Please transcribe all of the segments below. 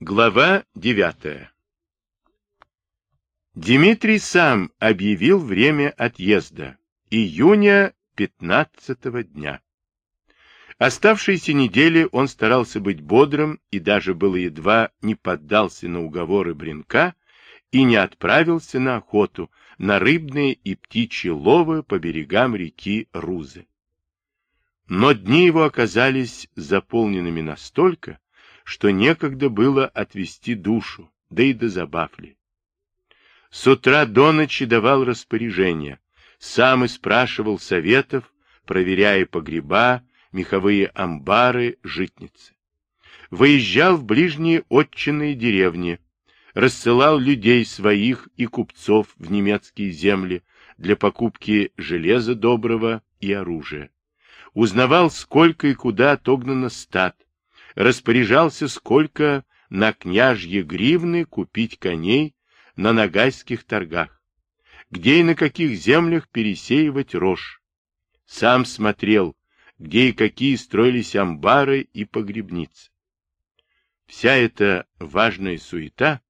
Глава девятая Дмитрий сам объявил время отъезда. Июня пятнадцатого дня. Оставшиеся недели он старался быть бодрым и даже было едва не поддался на уговоры Бринка и не отправился на охоту, на рыбные и птичьи ловы по берегам реки Рузы. Но дни его оказались заполненными настолько, что некогда было отвести душу, да и до забав ли. С утра до ночи давал распоряжения, сам и спрашивал советов, проверяя погреба, меховые амбары, житницы. Выезжал в ближние отчинные деревни, рассылал людей своих и купцов в немецкие земли для покупки железа доброго и оружия. Узнавал, сколько и куда отогнано стад, распоряжался, сколько на княжье гривны купить коней на нагайских торгах, где и на каких землях пересеивать рожь. Сам смотрел, где и какие строились амбары и погребницы. Вся эта важная суета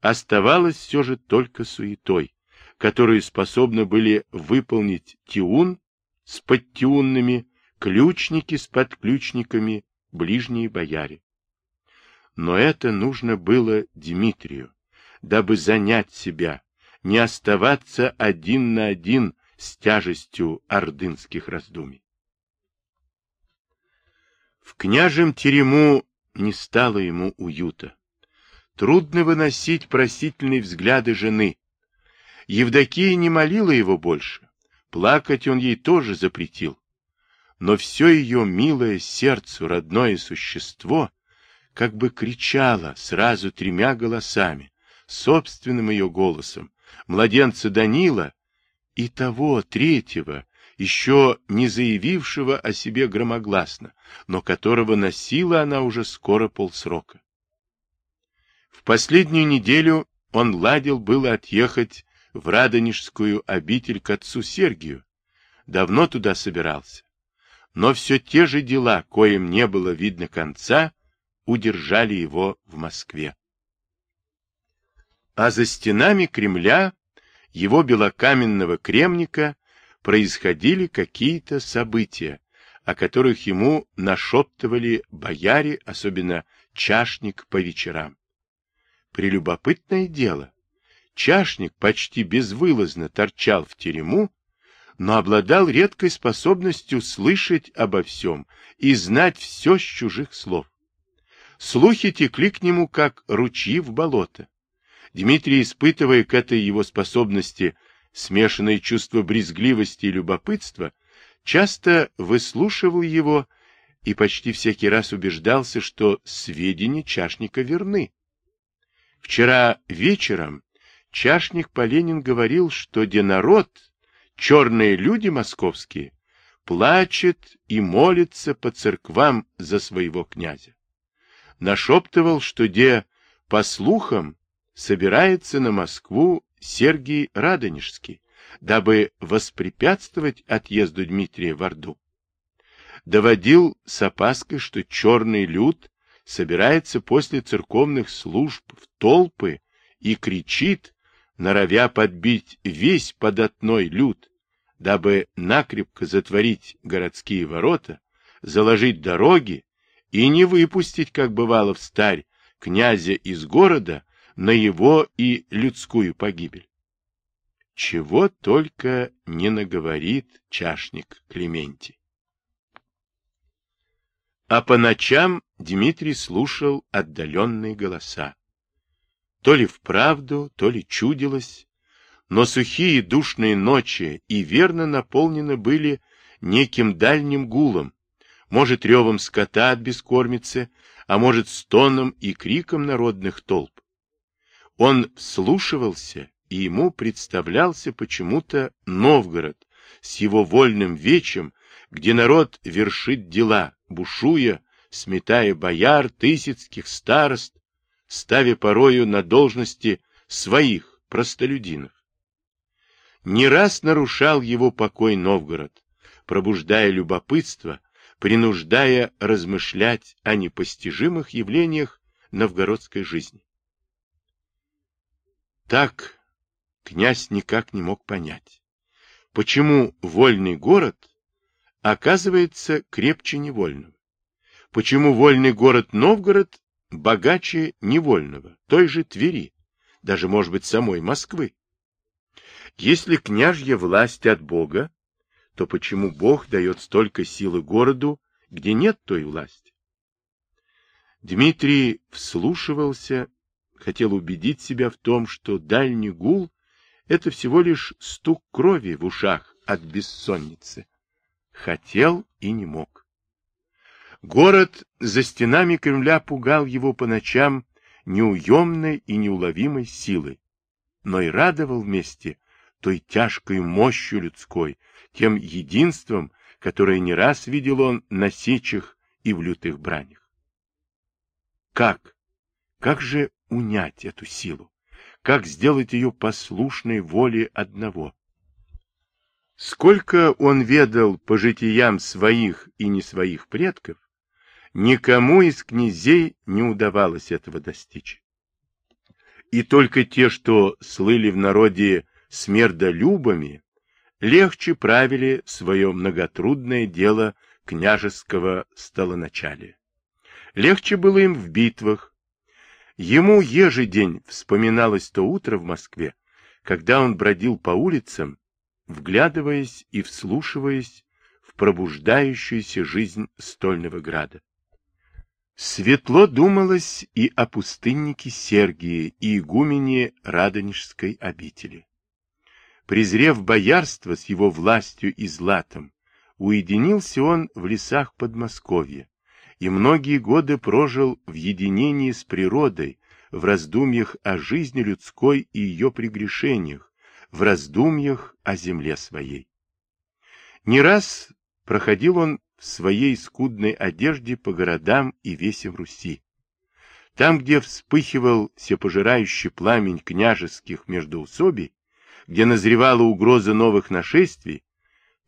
оставалась все же только суетой, которую способны были выполнить тиун с подтиунными, ключники с подключниками, ближние бояре. Но это нужно было Дмитрию, дабы занять себя, не оставаться один на один с тяжестью ордынских раздумий. В княжем терему не стало ему уюта. Трудно выносить просительные взгляды жены. Евдокия не молила его больше, плакать он ей тоже запретил. Но все ее милое сердцу родное существо как бы кричало сразу тремя голосами, собственным ее голосом, младенца Данила и того третьего, еще не заявившего о себе громогласно, но которого носила она уже скоро полсрока. В последнюю неделю он ладил было отъехать в Радонежскую обитель к отцу Сергию. Давно туда собирался. Но все те же дела, коим не было видно конца, удержали его в Москве а за стенами Кремля, его белокаменного кремника, происходили какие-то события, о которых ему нашептывали бояре, особенно чашник по вечерам. Прелюбопытное дело. Чашник почти безвылазно торчал в терему, но обладал редкой способностью слышать обо всем и знать все с чужих слов. Слухи текли к нему, как ручьи в болото. Дмитрий, испытывая к этой его способности смешанное чувство брезгливости и любопытства, часто выслушивал его и почти всякий раз убеждался, что сведения чашника верны. Вчера вечером чашник Поленин говорил, что где народ, черные люди московские, плачет и молится по церквам за своего князя. Нашептывал, что где, по слухам, собирается на Москву Сергий Радонежский, дабы воспрепятствовать отъезду Дмитрия в Орду. Доводил с опаской, что черный люд собирается после церковных служб в толпы и кричит, норовя подбить весь податной люд, дабы накрепко затворить городские ворота, заложить дороги и не выпустить, как бывало в старь, князя из города на его и людскую погибель. Чего только не наговорит чашник Клементий. А по ночам Дмитрий слушал отдаленные голоса. То ли вправду, то ли чудилось, но сухие душные ночи и верно наполнены были неким дальним гулом, может, ревом скота от бескормицы, а может, стоном и криком народных толп. Он вслушивался, и ему представлялся почему-то Новгород с его вольным вечем, где народ вершит дела, бушуя, сметая бояр, тысяцких старост, ставя порою на должности своих простолюдинов. Не раз нарушал его покой Новгород, пробуждая любопытство, принуждая размышлять о непостижимых явлениях новгородской жизни. Так князь никак не мог понять, почему вольный город оказывается крепче невольного, почему вольный город Новгород богаче невольного, той же Твери, даже, может быть, самой Москвы. Если княжья власть от Бога, то почему Бог дает столько силы городу, где нет той власти? Дмитрий вслушивался, хотел убедить себя в том, что дальний гул — это всего лишь стук крови в ушах от бессонницы. Хотел и не мог. Город за стенами Кремля пугал его по ночам неуемной и неуловимой силой, но и радовал вместе той тяжкой мощью людской, тем единством, которое не раз видел он на сечах и в лютых бранях. Как? Как же унять эту силу? Как сделать ее послушной воле одного? Сколько он ведал по житиям своих и не своих предков, никому из князей не удавалось этого достичь. И только те, что слыли в народе смердолюбами, легче правили свое многотрудное дело княжеского столоначалия. Легче было им в битвах. Ему ежедень вспоминалось то утро в Москве, когда он бродил по улицам, вглядываясь и вслушиваясь в пробуждающуюся жизнь стольного града. Светло думалось и о пустыннике Сергии и игумене Радонежской обители. Презрев боярство с его властью и златом, уединился он в лесах Подмосковья и многие годы прожил в единении с природой, в раздумьях о жизни людской и ее прегрешениях, в раздумьях о земле своей. Не раз проходил он в своей скудной одежде по городам и весям Руси. Там, где вспыхивал всепожирающий пламень княжеских междоусобий, где назревала угроза новых нашествий,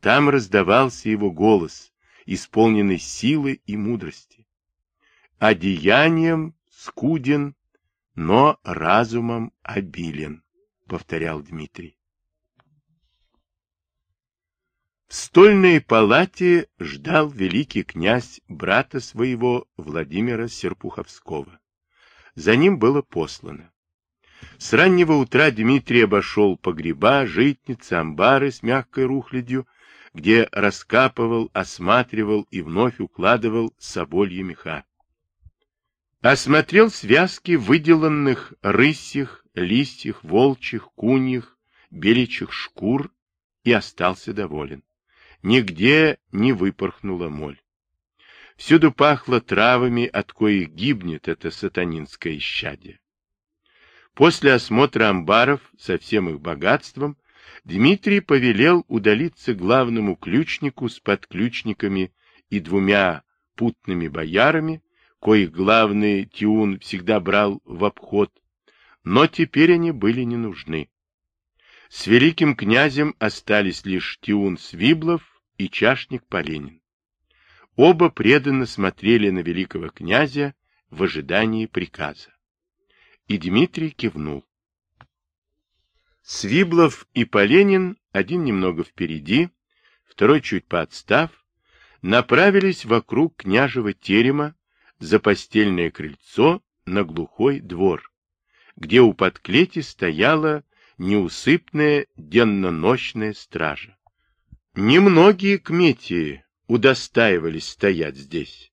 там раздавался его голос, исполненный силы и мудрости. «Одеянием скуден, но разумом обилен», — повторял Дмитрий. В стольной палате ждал великий князь брата своего Владимира Серпуховского. За ним было послано. С раннего утра Дмитрий обошел погреба, житницы, амбары с мягкой рухлядью, где раскапывал, осматривал и вновь укладывал собольи меха. Осмотрел связки выделанных рысьих, листьях, волчьих, куньих, беличьих шкур и остался доволен. Нигде не выпорхнула моль. Всюду пахло травами, от коих гибнет это сатанинское исчадие. После осмотра амбаров со всем их богатством Дмитрий повелел удалиться главному ключнику с подключниками и двумя путными боярами, коих главный Тиун всегда брал в обход, но теперь они были не нужны. С великим князем остались лишь Тиун Свиблов и чашник Поленин. Оба преданно смотрели на великого князя в ожидании приказа. И Дмитрий кивнул. Свиблов и Поленин, один немного впереди, второй чуть поотстав, направились вокруг княжего терема за постельное крыльцо на глухой двор, где у подклети стояла неусыпная денно-ночная стража. Немногие кметии удостаивались стоять здесь.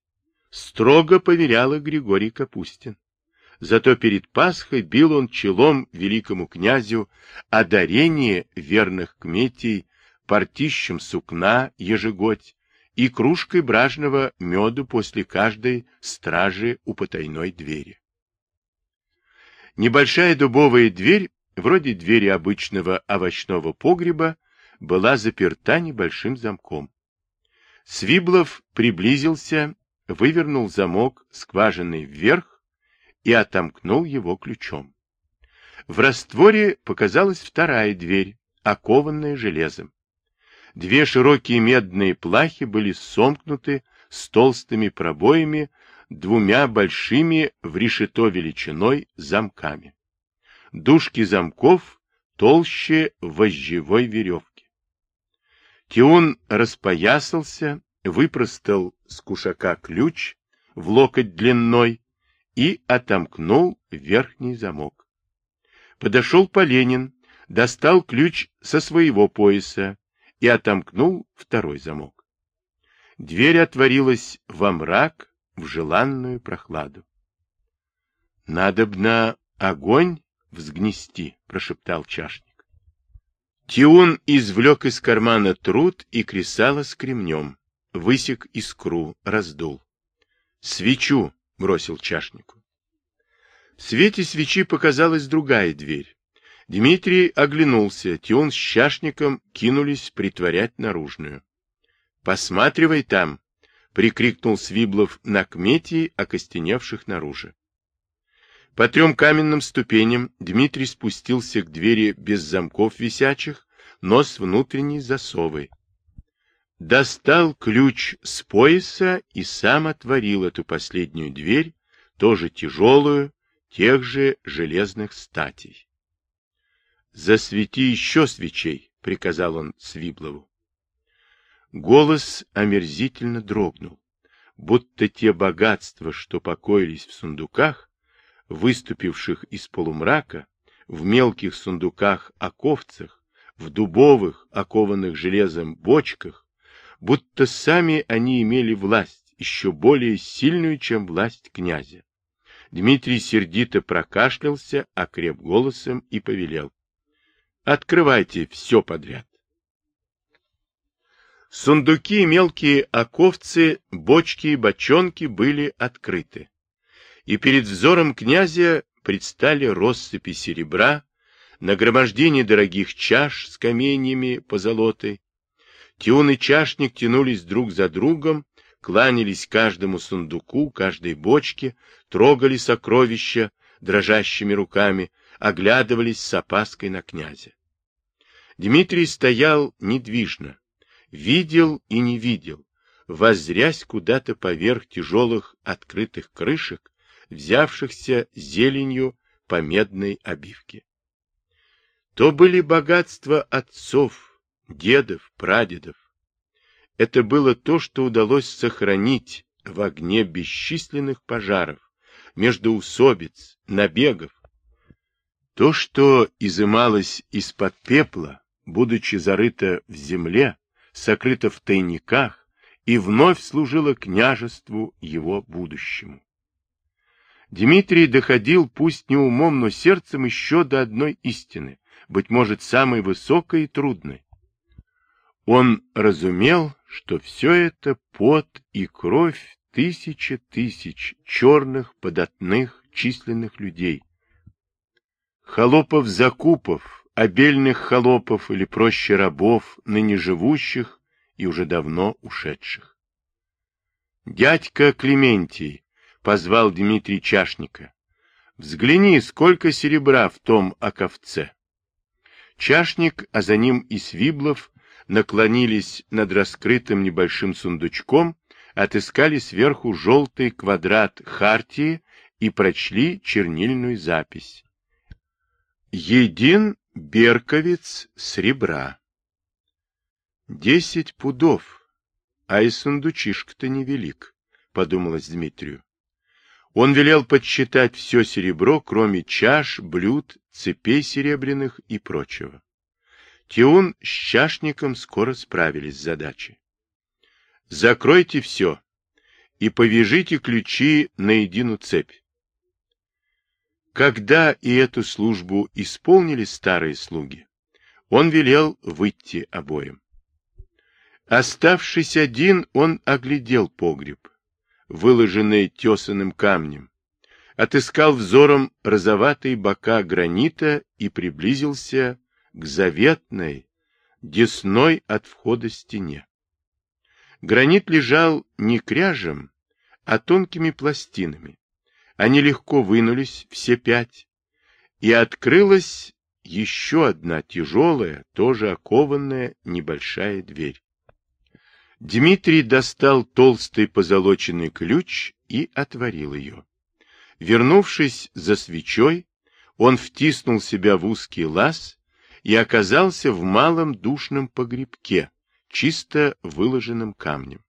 Строго поверяла Григорий Капустин. Зато перед Пасхой бил он челом великому князю о дарении верных кметей партищем сукна ежегодь и кружкой бражного меду после каждой стражи у потайной двери. Небольшая дубовая дверь, вроде двери обычного овощного погреба, была заперта небольшим замком. Свиблов приблизился, вывернул замок скважиной вверх и отомкнул его ключом. В растворе показалась вторая дверь, окованная железом. Две широкие медные плахи были сомкнуты с толстыми пробоями двумя большими в решето величиной замками. Дужки замков толще вожжевой веревки. Тиун распоясался, выпростал с кушака ключ в локоть длиной и отомкнул верхний замок. Подошел Поленин, достал ключ со своего пояса и отомкнул второй замок. Дверь отворилась во мрак, в желанную прохладу. — Надобно огонь взгнести, — прошептал чашник. Тиун извлек из кармана труд и кресало с кремнем, высек искру, раздул. — Свечу, — бросил чашнику. В свете свечи показалась другая дверь. Дмитрий оглянулся, Тиун с чашником кинулись притворять наружную. «Посматривай там!» — прикрикнул Свиблов на кмети, окостеневших наружу. По трем каменным ступеням Дмитрий спустился к двери без замков висячих, но с внутренней засовой. Достал ключ с пояса и сам отворил эту последнюю дверь, тоже тяжелую, тех же железных статей. «Засвети еще свечей», — приказал он Свиблову. Голос омерзительно дрогнул, будто те богатства, что покоились в сундуках, выступивших из полумрака, в мелких сундуках-оковцах, в дубовых, окованных железом бочках, будто сами они имели власть, еще более сильную, чем власть князя. Дмитрий сердито прокашлялся, окреп голосом и повелел. — Открывайте все подряд. Сундуки мелкие оковцы, бочки и бочонки были открыты. И перед взором князя предстали россыпи серебра, нагромождение дорогих чаш с каменьями позолотой. Тиун и чашник тянулись друг за другом, кланялись каждому сундуку, каждой бочке, трогали сокровища дрожащими руками, оглядывались с опаской на князя. Дмитрий стоял недвижно, видел и не видел, воззрясь куда-то поверх тяжелых открытых крышек, взявшихся зеленью по медной обивке. То были богатства отцов, дедов, прадедов. Это было то, что удалось сохранить в огне бесчисленных пожаров, междоусобиц, набегов. То, что изымалось из-под пепла, будучи зарыто в земле, сокрыто в тайниках и вновь служило княжеству его будущему. Дмитрий доходил, пусть не умом, но сердцем еще до одной истины, быть может, самой высокой и трудной. Он разумел, что все это пот и кровь тысячи тысяч черных, податных, численных людей. Холопов-закупов, обельных холопов или проще рабов, ныне живущих и уже давно ушедших. «Дядька Клементий», — позвал Дмитрий Чашника, — «взгляни, сколько серебра в том оковце». Чашник, а за ним и Свиблов наклонились над раскрытым небольшим сундучком, отыскали сверху желтый квадрат хартии и прочли чернильную запись. Един Берковец сребра. Десять пудов, а и сундучишка-то невелик, подумалось Дмитрию. Он велел подсчитать все серебро, кроме чаш, блюд, цепей серебряных и прочего. Тиун с чашником скоро справились с задачей. Закройте все и повяжите ключи на единую цепь. Когда и эту службу исполнили старые слуги, он велел выйти обоим. Оставшись один, он оглядел погреб, выложенный тесаным камнем, отыскал взором розоватые бока гранита и приблизился к заветной, десной от входа стене. Гранит лежал не кряжем, а тонкими пластинами, они легко вынулись, все пять, и открылась еще одна тяжелая, тоже окованная небольшая дверь. Дмитрий достал толстый позолоченный ключ и отворил ее. Вернувшись за свечой, он втиснул себя в узкий лаз и оказался в малом душном погребке, чисто выложенном камнем.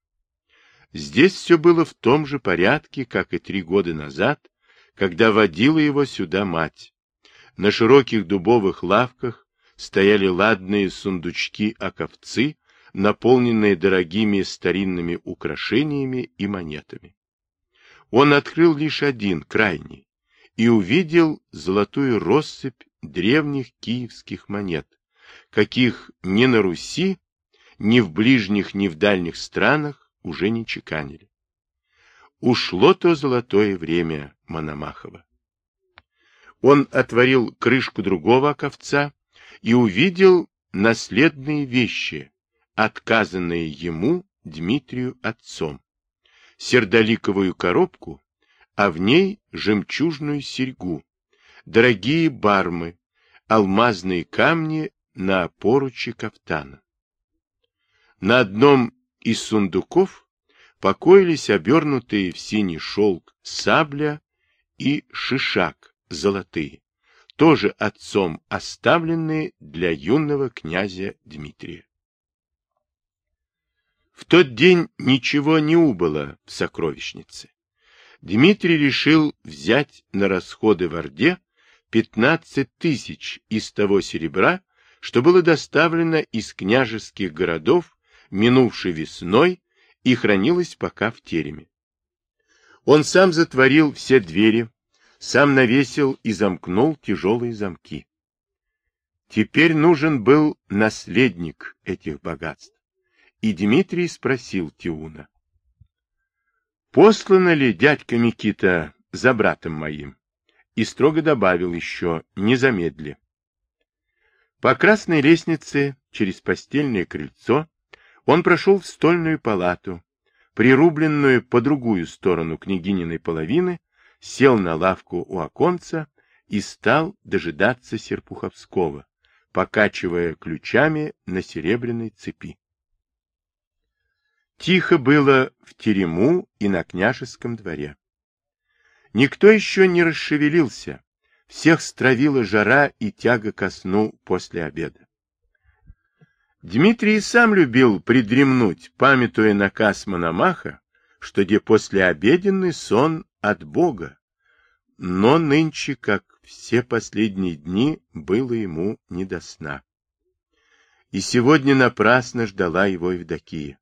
Здесь все было в том же порядке, как и три года назад, когда водила его сюда мать. На широких дубовых лавках стояли ладные сундучки-оковцы, наполненные дорогими старинными украшениями и монетами. Он открыл лишь один, крайний, и увидел золотую россыпь древних киевских монет, каких ни на Руси, ни в ближних, ни в дальних странах уже не чеканили. Ушло то золотое время Мономахова. Он отворил крышку другого оковца и увидел наследные вещи, отказанные ему Дмитрию отцом. Сердоликовую коробку, а в ней жемчужную серьгу, дорогие бармы, алмазные камни на поруче кафтана. На одном из сундуков покоились обернутые в синий шелк сабля и шишак золотые, тоже отцом оставленные для юного князя Дмитрия. В тот день ничего не убыло в сокровищнице. Дмитрий решил взять на расходы в Орде 15 тысяч из того серебра, что было доставлено из княжеских городов минувшей весной и хранилось пока в тереме. Он сам затворил все двери, сам навесил и замкнул тяжелые замки. Теперь нужен был наследник этих богатств. И Дмитрий спросил Тиуна. «Послано ли дядька Микита за братом моим?» И строго добавил еще «не замедли». По красной лестнице через постельное крыльцо он прошел в стольную палату, прирубленную по другую сторону княгининой половины, сел на лавку у оконца и стал дожидаться Серпуховского, покачивая ключами на серебряной цепи. Тихо было в терему и на княжеском дворе. Никто еще не расшевелился, всех стравила жара и тяга ко сну после обеда. Дмитрий сам любил придремнуть, памятуя наказ Мономаха, что где послеобеденный сон от Бога. Но нынче, как все последние дни, было ему не до сна. И сегодня напрасно ждала его Евдокия.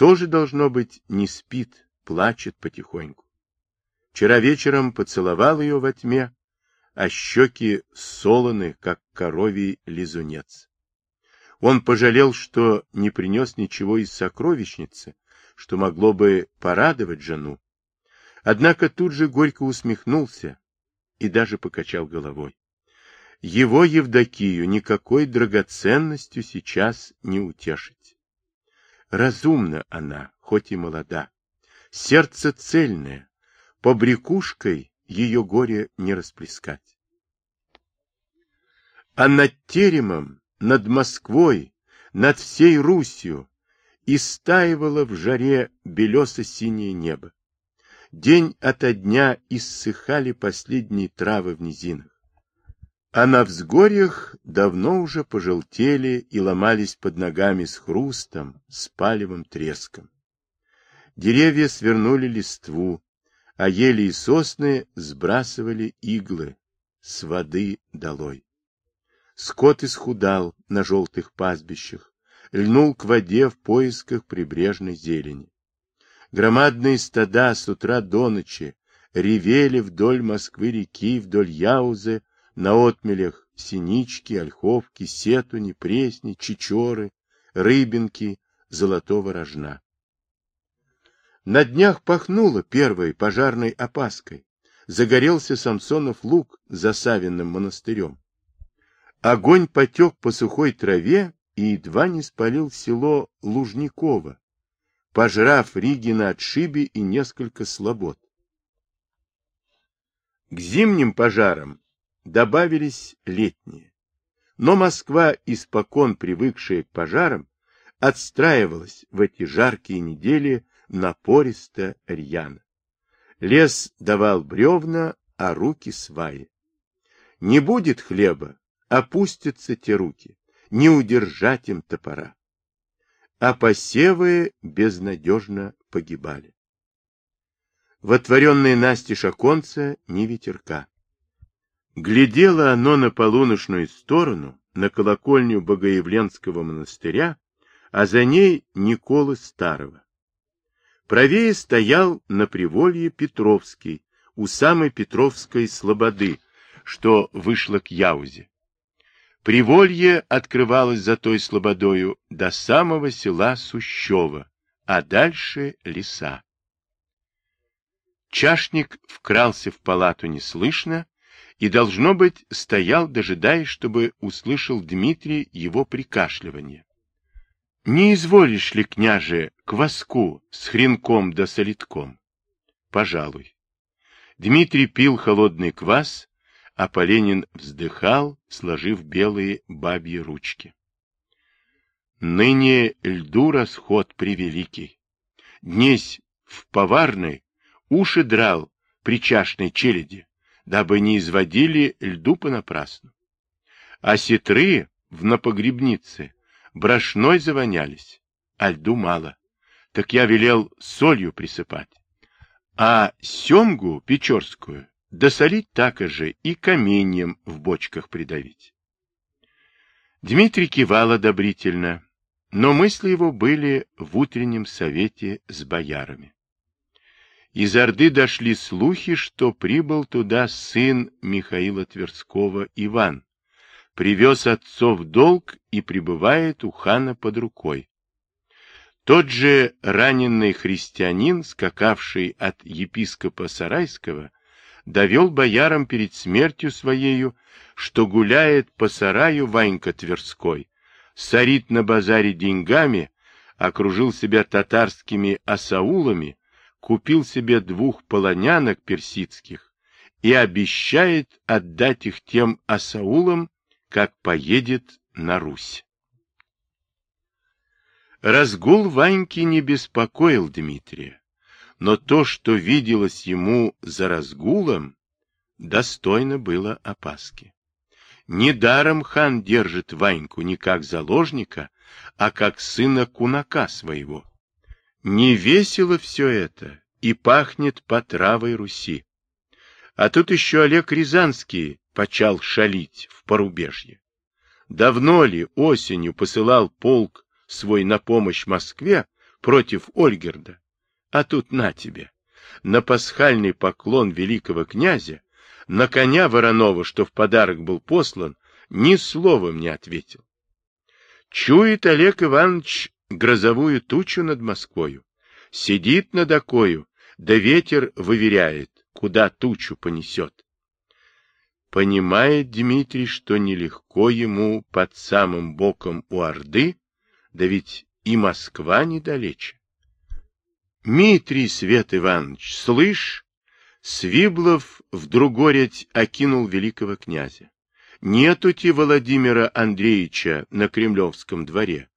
Тоже, должно быть, не спит, плачет потихоньку. Вчера вечером поцеловал ее во тьме, а щеки солоны, как коровий лизунец. Он пожалел, что не принес ничего из сокровищницы, что могло бы порадовать жену. Однако тут же горько усмехнулся и даже покачал головой. Его Евдокию никакой драгоценностью сейчас не утешить. Разумна она, хоть и молода, сердце цельное, по брякушкой ее горе не расплескать. А над теремом над Москвой, над всей Русью, и стаивало в жаре белесо-синее небо. День ото дня иссыхали последние травы в низинах. А на взгорьях давно уже пожелтели и ломались под ногами с хрустом, с палевым треском. Деревья свернули листву, а ели и сосны сбрасывали иглы с воды долой. Скот исхудал на желтых пастбищах, льнул к воде в поисках прибрежной зелени. Громадные стада с утра до ночи ревели вдоль Москвы-реки, вдоль Яузы, на отмелях синички, ольховки, сетуни, пресни, чечоры, рыбинки, золотого рожна. На днях пахнуло первой пожарной опаской. Загорелся Самсонов луг за Савиным монастырем. Огонь потек по сухой траве и едва не спалил село Лужниково, пожрав Риги на отшибе и несколько слобод. К зимним пожарам добавились летние. Но Москва, испокон привыкшая к пожарам, отстраивалась в эти жаркие недели напористо рьяно. Лес давал бревна, а руки сваи. Не будет хлеба, опустятся те руки, не удержать им топора. А посевы безнадежно погибали. В отворенные настежь оконца ни ветерка. Глядело оно на полуночную сторону, на колокольню Богоявленского монастыря, а за ней Николы Старого. Правее стоял на приволье Петровский, у самой Петровской слободы, что вышло к Яузе. Приволье открывалось за той слободою до самого села Сущева, а дальше леса. Чашник вкрался в палату неслышно и, должно быть, стоял, дожидаясь, чтобы услышал Дмитрий его прикашливание. — Не изволишь ли, княже, кваску с хренком да солидком? — Пожалуй. Дмитрий пил холодный квас, а Поленин вздыхал, сложив белые бабьи ручки. Ныне льду расход превеликий. Днесь в поварной уши драл при чашной челяди, дабы не изводили льду понапрасну. А сетры в напогребнице брошной завонялись, а льду мало. Так я велел солью присыпать. А семгу печорскую досолить так же и каменьем в бочках придавить. Дмитрий кивал одобрительно, но мысли его были в утреннем совете с боярами. Из Орды дошли слухи, что прибыл туда сын Михаила Тверского Иван, привез отцов долг и пребывает у хана под рукой. Тот же раненый христианин, скакавший от епископа Сарайского, довел боярам перед смертью своею, что гуляет по сараю Ванька Тверской, сорит на базаре деньгами, окружил себя татарскими асаулами, купил себе двух полонянок персидских и обещает отдать их тем асаулам, как поедет на Русь. Разгул Ваньки не беспокоил Дмитрия, но то, что виделось ему за разгулом, достойно было опаски. Недаром хан держит Ваньку не как заложника, а как сына кунака своего. Не весело все это и пахнет по травой Руси. А тут еще Олег Рязанский почал шалить в порубежье. Давно ли осенью посылал полк свой на помощь Москве против Ольгерда? А тут на тебе. На пасхальный поклон великого князя, на коня Воронова, что в подарок был послан, ни словом не ответил. Чует Олег Иванович грозовую тучу над Москвою. Сидит над окою, да ветер выверяет, куда тучу понесет. Понимает Дмитрий, что нелегко ему под самым боком у Орды, да ведь и Москва недалече. Дмитрий Свет Иванович, слышь, Свиблов вдруг гореть окинул великого князя. Нету те Владимира Андреевича на Кремлевском дворе.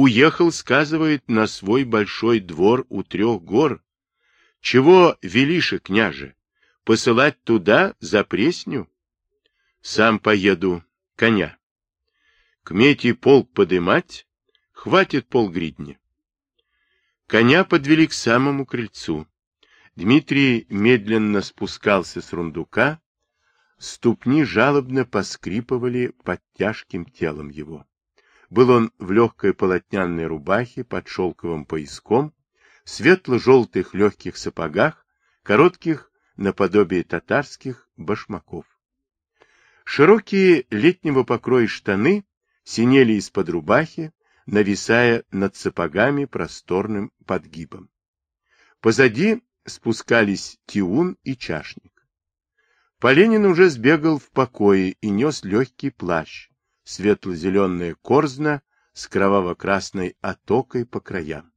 Уехал, сказывает, на свой большой двор у трех гор. Чего велише, княже? Посылать туда за пресню? Сам поеду, коня. К мете полк подымать? Хватит полгридни. Коня подвели к самому крыльцу. Дмитрий медленно спускался с рундука, ступни жалобно поскрипывали под тяжким телом его. Был он в легкой полотняной рубахе под шелковым пояском, светло-желтых легких сапогах, коротких наподобие татарских башмаков. Широкие летнего покроя штаны синели из-под рубахи, нависая над сапогами просторным подгибом. Позади спускались Тиун и Чашник. Поленин уже сбегал в покое и нес легкий плащ, светло-зеленая корзна с кроваво-красной отокой по краям.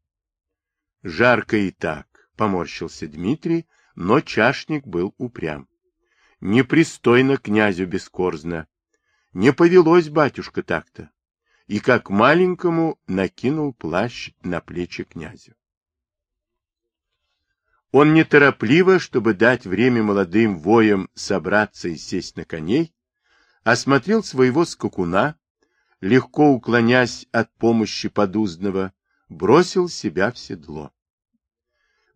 Жарко и так, поморщился Дмитрий, но Чашник был упрям. Непристойно князю бескорзно. Не повелось батюшка так-то и как маленькому накинул плащ на плечи князю. Он неторопливо, чтобы дать время молодым воям собраться и сесть на коней, осмотрел своего скакуна, легко уклонясь от помощи подузного, бросил себя в седло.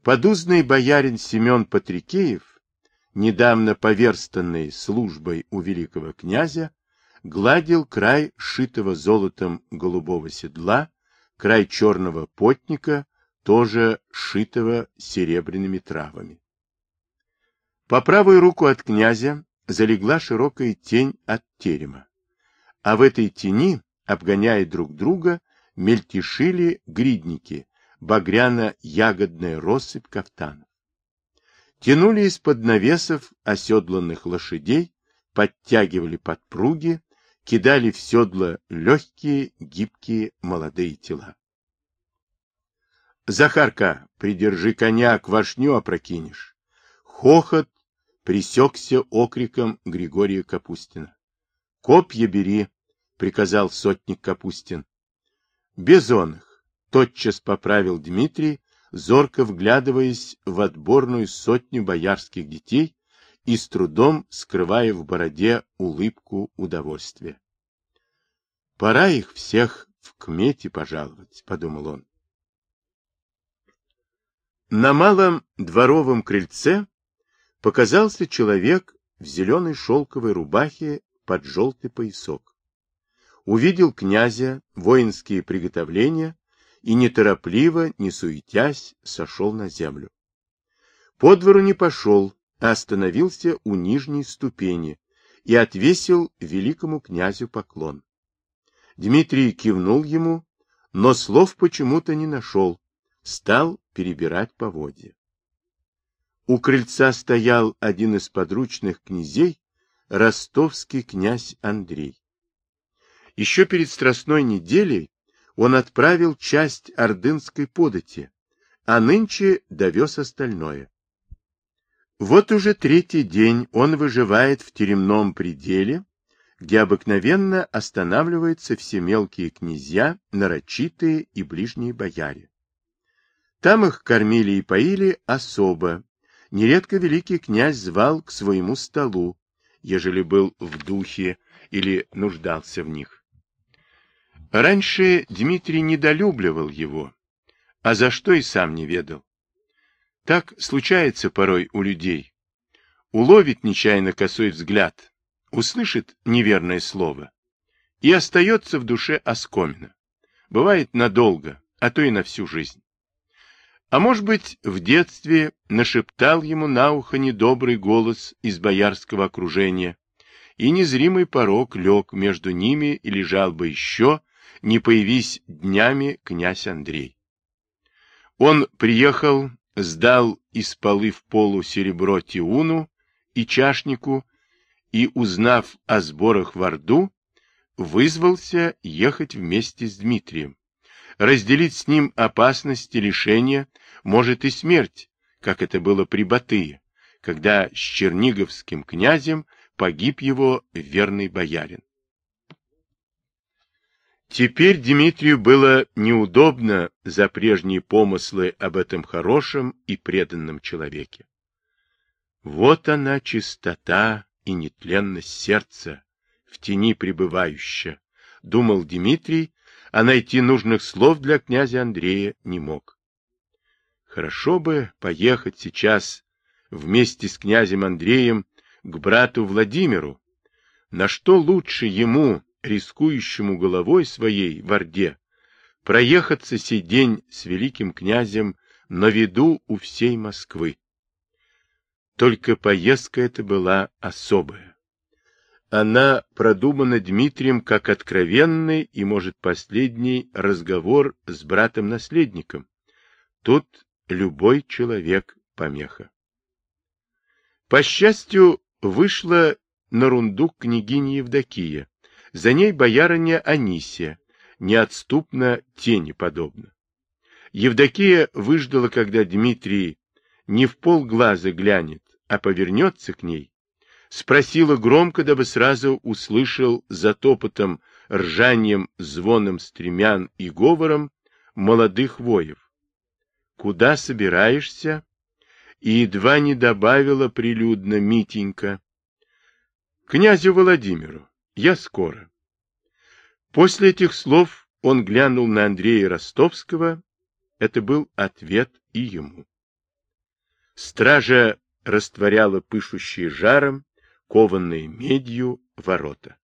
Подузный боярин Семен Патрикеев, недавно поверстанный службой у великого князя, гладил край шитого золотом голубого седла, край черного потника, тоже шитого серебряными травами. По правую руку от князя залегла широкая тень от терема, а в этой тени, обгоняя друг друга, мельтешили гридники, багряно-ягодная россыпь кафтанов. Тянули из-под навесов оседланных лошадей, подтягивали подпруги, кидали в седла легкие, гибкие молодые тела. Захарка, придержи коня, квашню опрокинешь. Хохот присекся окриком Григория Капустина. Копья бери, приказал сотник Капустин. Без он их, тотчас поправил Дмитрий, зорко вглядываясь в отборную сотню боярских детей и с трудом скрывая в бороде улыбку удовольствия. Пора их всех в кмете пожаловать, подумал он. На малом дворовом крыльце показался человек в зеленой шелковой рубахе под желтый поясок. Увидел князя, воинские приготовления и неторопливо, не суетясь, сошел на землю. По двору не пошел, а остановился у нижней ступени и отвесил великому князю поклон. Дмитрий кивнул ему, но слов почему-то не нашел, стал перебирать поводья. У крыльца стоял один из подручных князей, ростовский князь Андрей. Еще перед Страстной неделей он отправил часть ордынской подати, а нынче довез остальное. Вот уже третий день он выживает в теремном пределе, где обыкновенно останавливаются все мелкие князья, нарочитые и ближние бояре. Там их кормили и поили особо. Нередко великий князь звал к своему столу, ежели был в духе или нуждался в них. Раньше Дмитрий недолюбливал его, а за что и сам не ведал. Так случается порой у людей. Уловит нечаянно косой взгляд, услышит неверное слово и остается в душе оскомина. Бывает надолго, а то и на всю жизнь. А может быть, в детстве нашептал ему на ухо недобрый голос из боярского окружения, и незримый порог лег между ними и лежал бы еще, не появись днями князь Андрей. Он приехал, сдал из полы в полу серебро Тиуну и чашнику, и, узнав о сборах в Орду, вызвался ехать вместе с Дмитрием разделить с ним опасности лишения, может и смерть, как это было при Батые, когда с черниговским князем погиб его верный боярин. Теперь Дмитрию было неудобно за прежние помыслы об этом хорошем и преданном человеке. Вот она чистота и нетленность сердца, в тени пребывающая, думал Дмитрий, а найти нужных слов для князя Андрея не мог. Хорошо бы поехать сейчас вместе с князем Андреем к брату Владимиру. На что лучше ему, рискующему головой своей в Орде, проехаться сей день с великим князем на виду у всей Москвы. Только поездка эта была особая. Она продумана Дмитрием как откровенный и, может, последний разговор с братом-наследником. Тут любой человек помеха. По счастью, вышла на рундук княгиня Евдокия, за ней боярыня Анисия, неотступно тени подобно. Евдокия выждала, когда Дмитрий не в полглаза глянет, а повернется к ней, спросила громко, дабы сразу услышал за топотом, ржанием, звоном стремян и говором молодых воев. «Куда собираешься?» и едва не добавила прилюдно Митенька. Князю Владимиру, я скоро. После этих слов он глянул на Андрея Ростовского. Это был ответ и ему. Стража растворяла пышущие жаром, кованные медью ворота.